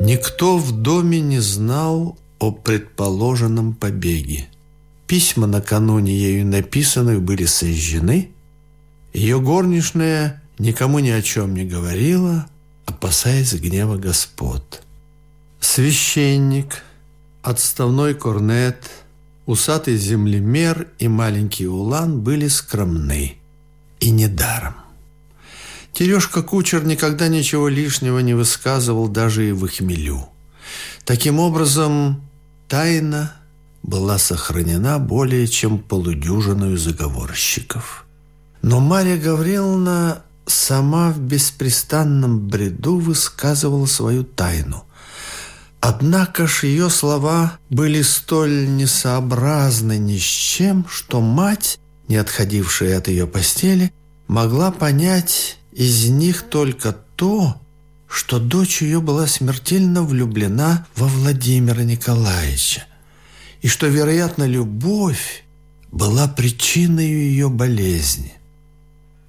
Никто в доме не знал о предположенном побеге. Письма накануне ею написанных были сожжены. Ее горничная никому ни о чем не говорила, опасаясь гнева господ. Священник, отставной корнет, усатый землемер и маленький улан были скромны. И недаром. Терешка-кучер никогда ничего лишнего не высказывал даже и в хмелю. Таким образом, тайна была сохранена более чем полудюжиную заговорщиков. Но Марья Гавриловна сама в беспрестанном бреду высказывала свою тайну. Однако ж ее слова были столь несообразны ни с чем, что мать, не отходившая от ее постели, могла понять из них только то, что дочь ее была смертельно влюблена во Владимира Николаевича, и что, вероятно, любовь была причиной ее болезни.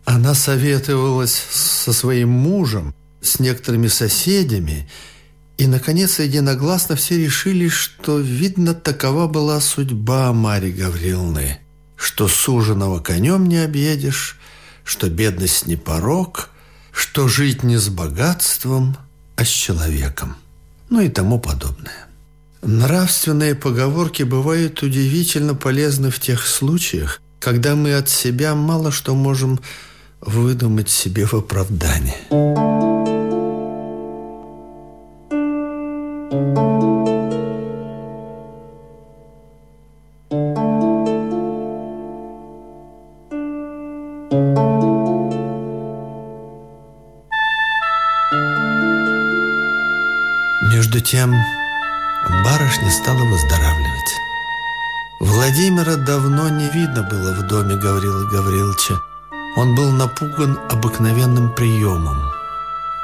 Она советовалась со своим мужем, с некоторыми соседями, и, наконец, единогласно все решили, что, видно, такова была судьба Марьи Гавриловны, что суженого конем не объедешь, что бедность не порог, что жить не с богатством, а с человеком, ну и тому подобное. Нравственные поговорки бывают удивительно полезны в тех случаях, когда мы от себя мало что можем выдумать себе в оправдание. Между тем, барышня стала выздоравливать. Владимира давно не видно было в доме Гаврила Гавриловича. Он был напуган обыкновенным приемом.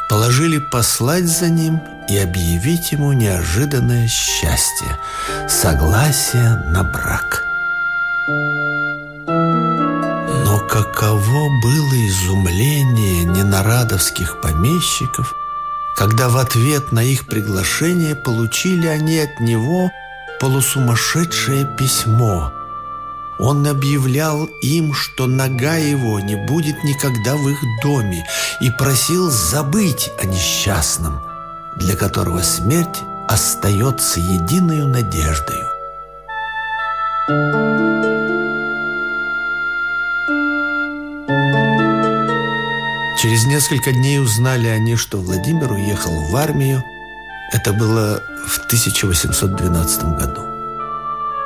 Положили послать за ним и объявить ему неожиданное счастье – согласие на брак. Но каково было изумление ненарадовских помещиков – когда в ответ на их приглашение получили они от него полусумасшедшее письмо. Он объявлял им, что нога его не будет никогда в их доме и просил забыть о несчастном, для которого смерть остается единой надеждою. Через несколько дней узнали они, что Владимир уехал в армию. Это было в 1812 году.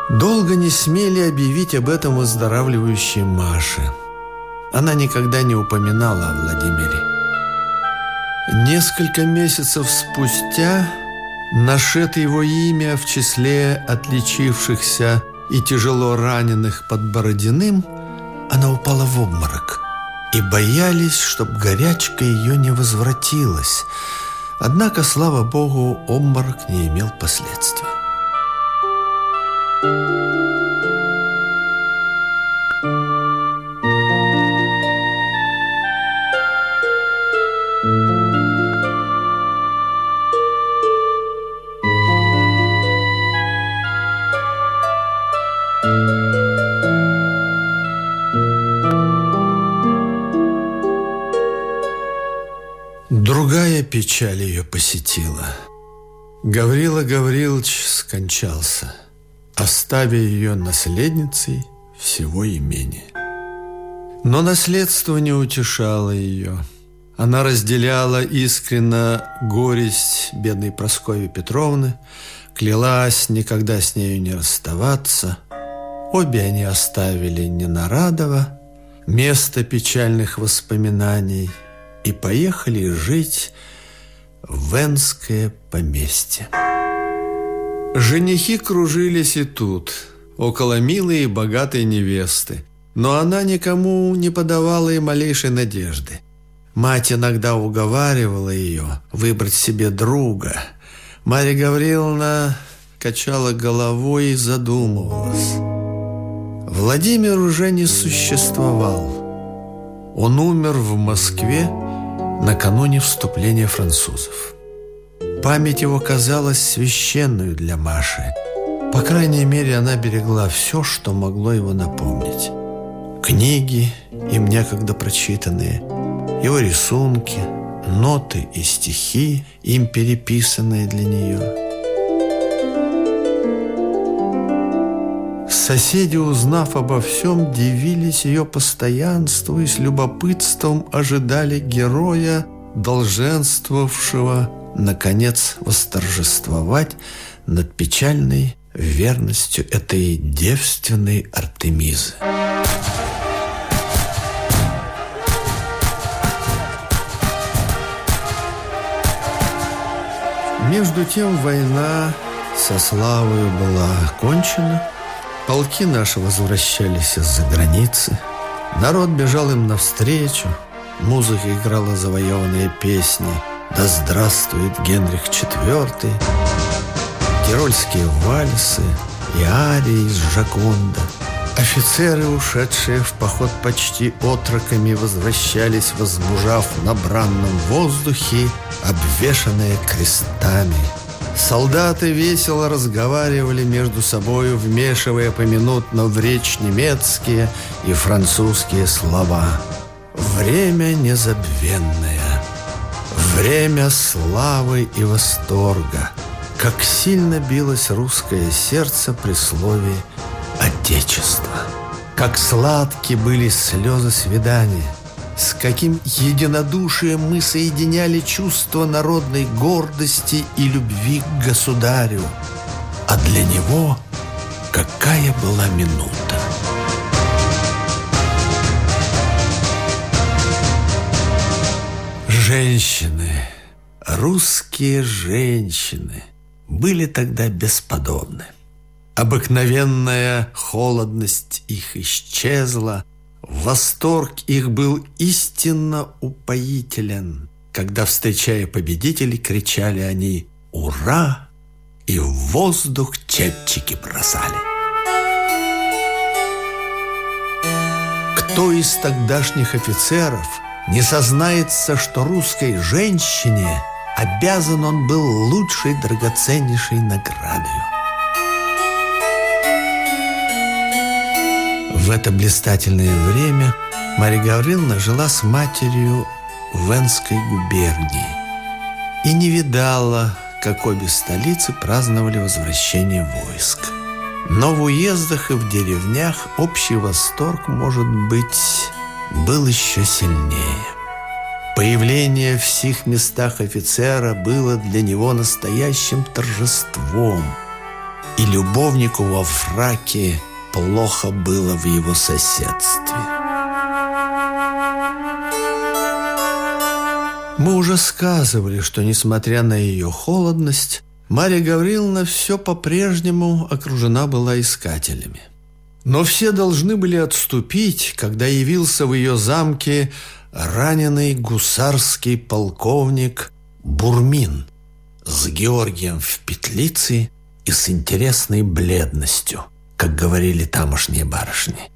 Долго не смели объявить об этом выздоравливающей Маше. Она никогда не упоминала о Владимире. Несколько месяцев спустя нашед его имя в числе отличившихся и тяжело раненых под Бородиным, она упала в обморок – и боялись, чтоб горячка ее не возвратилась. Однако, слава богу, обморок не имел последствий. Печаль ее посетила. Гаврила Гаврилович скончался, оставя ее наследницей всего имения. Но наследство не утешало ее. Она разделяла искренно горесть бедной Прасковьи Петровны, клялась никогда с нею не расставаться. Обе они оставили Ненарадово, место печальных воспоминаний – и поехали жить Венское поместье. Женихи кружились и тут, около милой и богатой невесты, но она никому не подавала и малейшей надежды. Мать иногда уговаривала ее выбрать себе друга. Марья Гавриловна качала головой и задумывалась. Владимир уже не существовал. Он умер в Москве накануне вступления французов. Память его казалась священной для Маши. По крайней мере, она берегла все, что могло его напомнить. Книги, им некогда прочитанные, его рисунки, ноты и стихи, им переписанные для нее – Соседи, узнав обо всем, дивились ее постоянству и с любопытством ожидали героя, долженствовавшего, наконец, восторжествовать над печальной верностью этой девственной Артемизы. Между тем война со славою была окончена – Полки наши возвращались из-за границы. Народ бежал им навстречу. Музыка играла завоеванные песни «Да здравствует Генрих IV», тирольские вальсы и арии из Жаконда. Офицеры, ушедшие в поход почти отроками, возвращались, возмужав на бранном воздухе, обвешанные крестами – Солдаты весело разговаривали между собою, вмешивая поминутно в речь немецкие и французские слова. Время незабвенное, время славы и восторга. Как сильно билось русское сердце при слове «Отечество». Как сладки были слезы свидания – с каким единодушием мы соединяли чувство народной гордости и любви к государю. А для него какая была минута. Женщины, русские женщины, были тогда бесподобны. Обыкновенная холодность их исчезла, Восторг их был истинно упоителен, когда, встречая победителей, кричали они «Ура!» и в воздух чепчики бросали. Кто из тогдашних офицеров не сознается, что русской женщине обязан он был лучшей драгоценнейшей наградою? В это блистательное время Марья Гавриловна жила с матерью в Энской губернии и не видала, как обе столицы праздновали возвращение войск. Но в уездах и в деревнях общий восторг, может быть, был еще сильнее. Появление в всех местах офицера было для него настоящим торжеством, и любовнику во фраке – плохо было в его соседстве. Мы уже сказывали, что, несмотря на ее холодность, Марья Гавриловна все по-прежнему окружена была искателями. Но все должны были отступить, когда явился в ее замке раненый гусарский полковник Бурмин с Георгием в петлице и с интересной бледностью – как говорили тамошние барышни.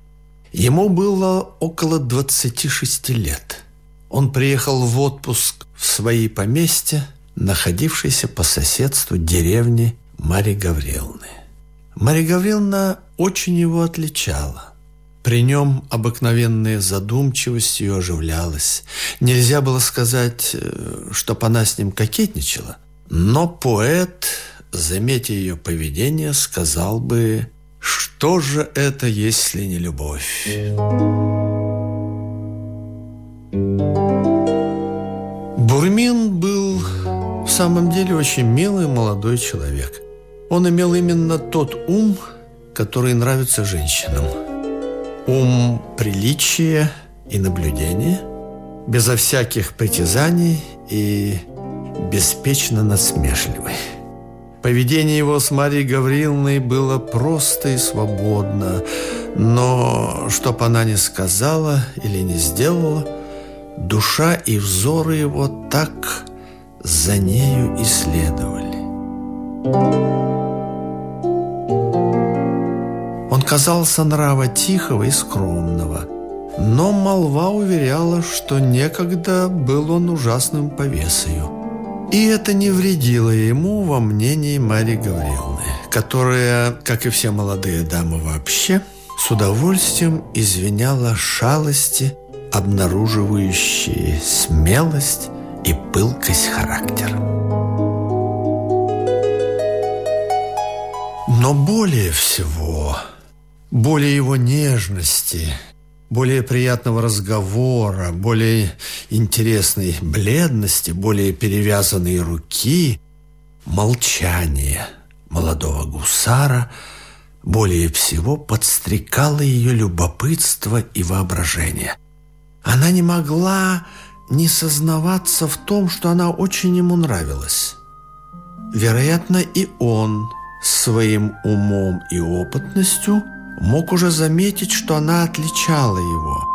Ему было около 26 лет. Он приехал в отпуск в свои поместья, находившиеся по соседству деревни Марьи Гавриловны. Марья Гавриловна очень его отличала. При нем обыкновенная задумчивость ее оживлялась. Нельзя было сказать, э, чтоб она с ним кокетничала. Но поэт, заметя ее поведение, сказал бы что же это, если не любовь? Бурмин был в самом деле очень милый молодой человек. Он имел именно тот ум, который нравится женщинам. Ум приличия и наблюдения, безо всяких притязаний и беспечно насмешливый. Поведение его с Марией Гавриловной было просто и свободно, но, чтоб она не сказала или не сделала, душа и взоры его так за нею исследовали. Он казался нрава тихого и скромного, но молва уверяла, что некогда был он ужасным повесою – И это не вредило ему во мнении Марии Гавриловны, которая, как и все молодые дамы вообще, с удовольствием извиняла шалости, обнаруживающие смелость и пылкость характера. Но более всего, более его нежности, более приятного разговора, более интересной бледности, более перевязанной руки, молчание молодого гусара более всего подстрекало ее любопытство и воображение. Она не могла не сознаваться в том, что она очень ему нравилась. Вероятно, и он своим умом и опытностью мог уже заметить, что она отличала его.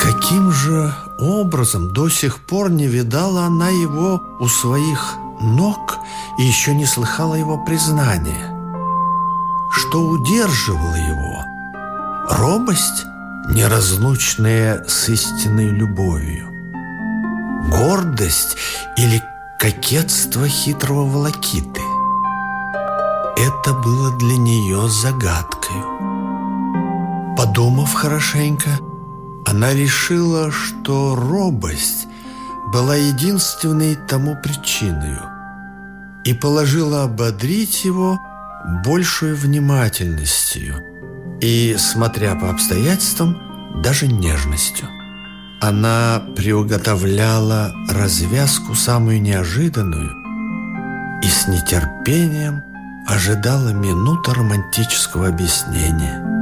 Каким же образом до сих пор не видала она его у своих ног и еще не слыхала его признания? Что удерживало его? Робость, неразлучная с истинной любовью? Гордость или кокетство хитрого волокиты? Это было для нее загадкой. Подумав хорошенько, она решила, что робость была единственной тому причиной и положила ободрить его большей внимательностью и, смотря по обстоятельствам, даже нежностью. Она приуготовляла развязку самую неожиданную и с нетерпением ожидала минута романтического объяснения –